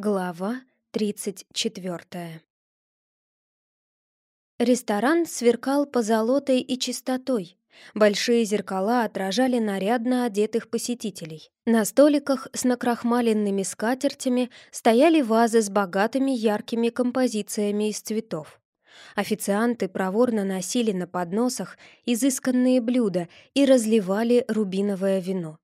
Глава 34 Ресторан сверкал позолотой и чистотой. Большие зеркала отражали нарядно одетых посетителей. На столиках с накрахмаленными скатертями стояли вазы с богатыми яркими композициями из цветов. Официанты проворно носили на подносах изысканные блюда и разливали рубиновое вино.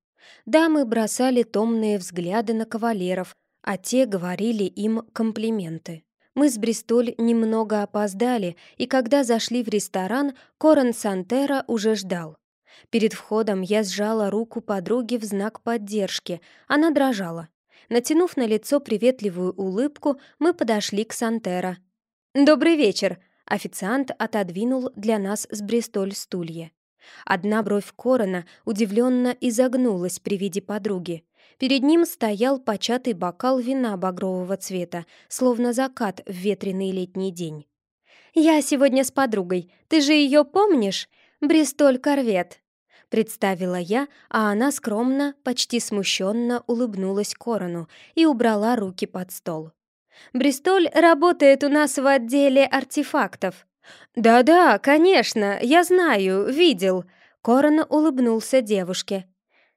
Дамы бросали томные взгляды на кавалеров, а те говорили им комплименты. Мы с Бристоль немного опоздали, и когда зашли в ресторан, Корен Сантера уже ждал. Перед входом я сжала руку подруги в знак поддержки, она дрожала. Натянув на лицо приветливую улыбку, мы подошли к Сантера. «Добрый вечер!» — официант отодвинул для нас с Бристоль стулья. Одна бровь Корона удивленно изогнулась при виде подруги. Перед ним стоял початый бокал вина багрового цвета, словно закат в ветреный летний день. «Я сегодня с подругой. Ты же ее помнишь? Бристоль Корвет!» Представила я, а она скромно, почти смущенно улыбнулась Корону и убрала руки под стол. «Бристоль работает у нас в отделе артефактов». «Да-да, конечно, я знаю, видел», — Корон улыбнулся девушке.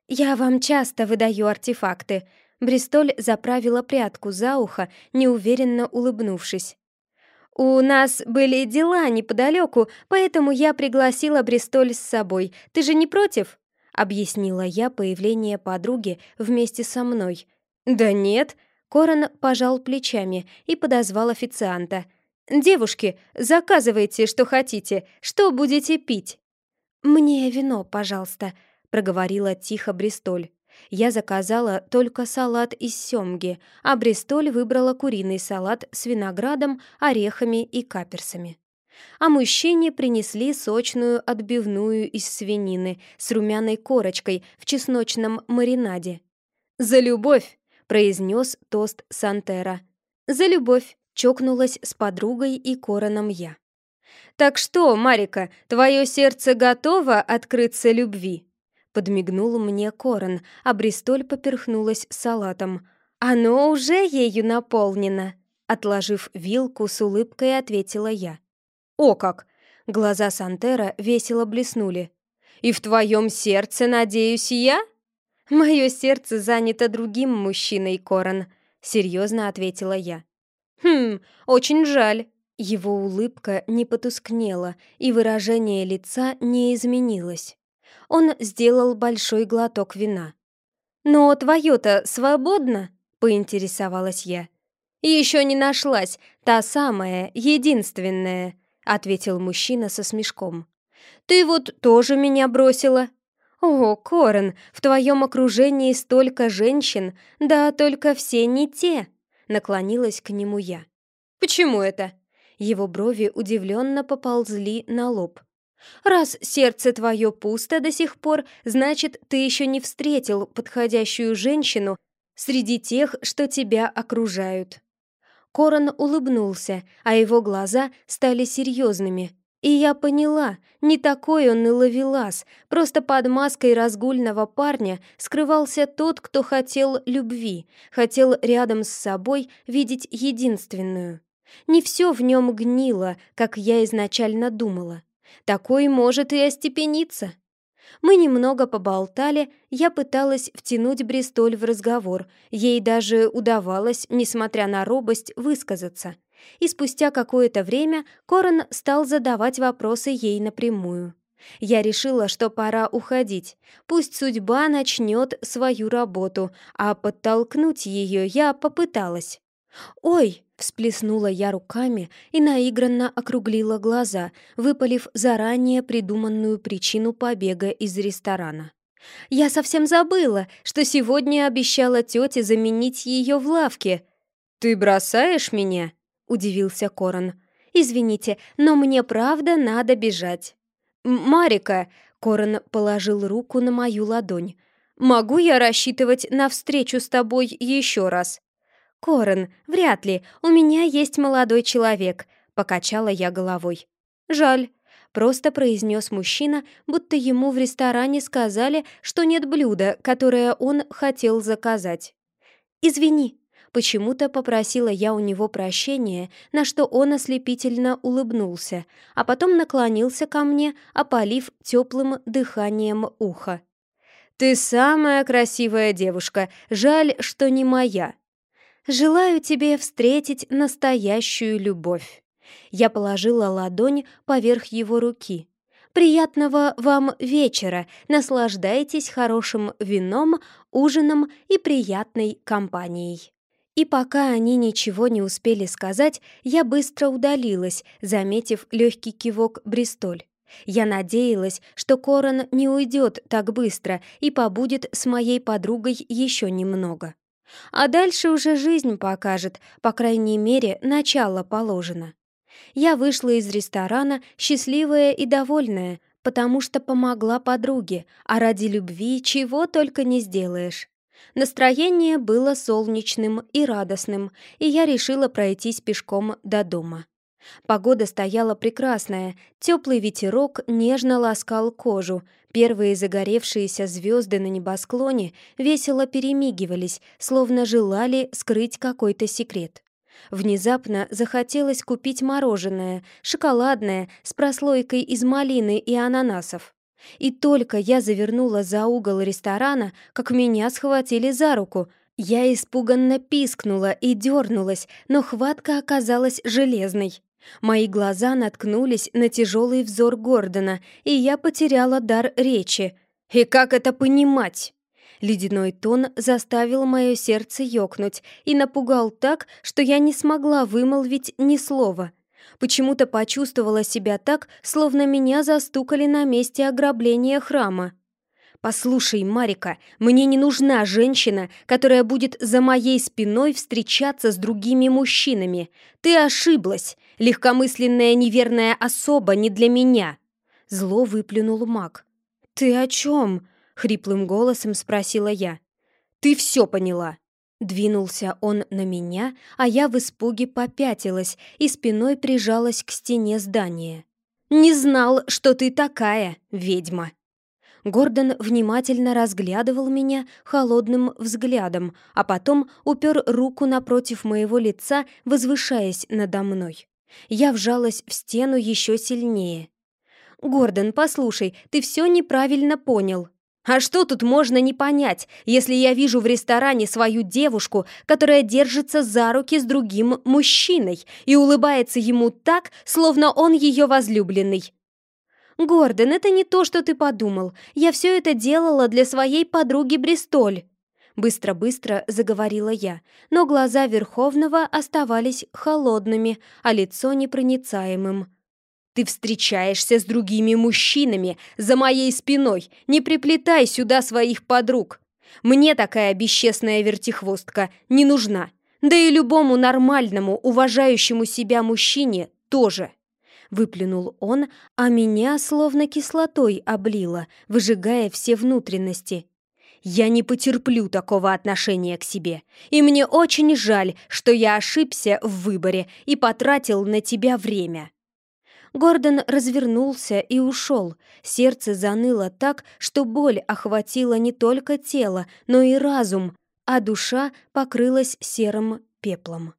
«Я вам часто выдаю артефакты». Бристоль заправила прядку за ухо, неуверенно улыбнувшись. «У нас были дела неподалеку, поэтому я пригласила Бристоль с собой. Ты же не против?» — объяснила я появление подруги вместе со мной. «Да нет», — Корон пожал плечами и подозвал официанта. «Девушки, заказывайте, что хотите. Что будете пить?» «Мне вино, пожалуйста», — проговорила тихо Бристоль. Я заказала только салат из семги, а Бристоль выбрала куриный салат с виноградом, орехами и каперсами. А мужчине принесли сочную отбивную из свинины с румяной корочкой в чесночном маринаде. «За любовь!» — произнес тост Сантера. «За любовь!» — чокнулась с подругой и короном я. «Так что, Марика, твое сердце готово открыться любви?» Подмигнул мне Корон, а Бристоль поперхнулась салатом. «Оно уже ею наполнено!» Отложив вилку, с улыбкой ответила я. «О как!» Глаза Сантера весело блеснули. «И в твоем сердце, надеюсь, я?» «Мое сердце занято другим мужчиной, Корон», — серьезно ответила я. «Хм, очень жаль». Его улыбка не потускнела, и выражение лица не изменилось. Он сделал большой глоток вина. «Но твое-то свободно?» — поинтересовалась я. «Еще не нашлась, та самая, единственная», — ответил мужчина со смешком. «Ты вот тоже меня бросила». «О, Корен, в твоем окружении столько женщин, да только все не те», — наклонилась к нему я. «Почему это?» Его брови удивленно поползли на лоб. Раз сердце твое пусто до сих пор, значит, ты еще не встретил подходящую женщину среди тех, что тебя окружают». Корон улыбнулся, а его глаза стали серьезными. И я поняла, не такой он и ловелас, просто под маской разгульного парня скрывался тот, кто хотел любви, хотел рядом с собой видеть единственную. Не все в нем гнило, как я изначально думала. Такой может и остепениться. Мы немного поболтали, я пыталась втянуть Бристоль в разговор, ей даже удавалось, несмотря на робость, высказаться. И спустя какое-то время Корон стал задавать вопросы ей напрямую. Я решила, что пора уходить. Пусть судьба начнет свою работу, а подтолкнуть ее я попыталась. «Ой!» — всплеснула я руками и наигранно округлила глаза, выпалив заранее придуманную причину побега из ресторана. «Я совсем забыла, что сегодня обещала тете заменить ее в лавке». «Ты бросаешь меня?» — удивился Корон. «Извините, но мне правда надо бежать». «Марика!» — Корон положил руку на мою ладонь. «Могу я рассчитывать на встречу с тобой еще раз?» «Корен, вряд ли, у меня есть молодой человек», — покачала я головой. «Жаль», — просто произнес мужчина, будто ему в ресторане сказали, что нет блюда, которое он хотел заказать. «Извини», Почему-то попросила я у него прощения, на что он ослепительно улыбнулся, а потом наклонился ко мне, опалив теплым дыханием уха. «Ты самая красивая девушка, жаль, что не моя. Желаю тебе встретить настоящую любовь». Я положила ладонь поверх его руки. «Приятного вам вечера! Наслаждайтесь хорошим вином, ужином и приятной компанией!» И пока они ничего не успели сказать, я быстро удалилась, заметив легкий кивок Бристоль. Я надеялась, что Корон не уйдет так быстро и побудет с моей подругой еще немного. А дальше уже жизнь покажет, по крайней мере, начало положено. Я вышла из ресторана счастливая и довольная, потому что помогла подруге, а ради любви чего только не сделаешь. Настроение было солнечным и радостным, и я решила пройтись пешком до дома. Погода стояла прекрасная, теплый ветерок нежно ласкал кожу, первые загоревшиеся звезды на небосклоне весело перемигивались, словно желали скрыть какой-то секрет. Внезапно захотелось купить мороженое, шоколадное, с прослойкой из малины и ананасов. И только я завернула за угол ресторана, как меня схватили за руку. Я испуганно пискнула и дернулась, но хватка оказалась железной. Мои глаза наткнулись на тяжелый взор Гордона, и я потеряла дар речи. «И как это понимать?» Ледяной тон заставил мое сердце ёкнуть и напугал так, что я не смогла вымолвить ни слова. Почему-то почувствовала себя так, словно меня застукали на месте ограбления храма. «Послушай, Марика, мне не нужна женщина, которая будет за моей спиной встречаться с другими мужчинами. Ты ошиблась. Легкомысленная неверная особа не для меня». Зло выплюнул маг. «Ты о чем?» — хриплым голосом спросила я. «Ты все поняла». Двинулся он на меня, а я в испуге попятилась и спиной прижалась к стене здания. «Не знал, что ты такая, ведьма!» Гордон внимательно разглядывал меня холодным взглядом, а потом упер руку напротив моего лица, возвышаясь надо мной. Я вжалась в стену еще сильнее. «Гордон, послушай, ты все неправильно понял», а что тут можно не понять, если я вижу в ресторане свою девушку, которая держится за руки с другим мужчиной и улыбается ему так, словно он ее возлюбленный? «Гордон, это не то, что ты подумал. Я все это делала для своей подруги Бристоль». Быстро-быстро заговорила я, но глаза Верховного оставались холодными, а лицо непроницаемым. Ты встречаешься с другими мужчинами за моей спиной. Не приплетай сюда своих подруг. Мне такая бесчестная вертихвостка не нужна. Да и любому нормальному, уважающему себя мужчине тоже. Выплюнул он, а меня словно кислотой облило, выжигая все внутренности. Я не потерплю такого отношения к себе. И мне очень жаль, что я ошибся в выборе и потратил на тебя время. Гордон развернулся и ушел. Сердце заныло так, что боль охватила не только тело, но и разум, а душа покрылась серым пеплом.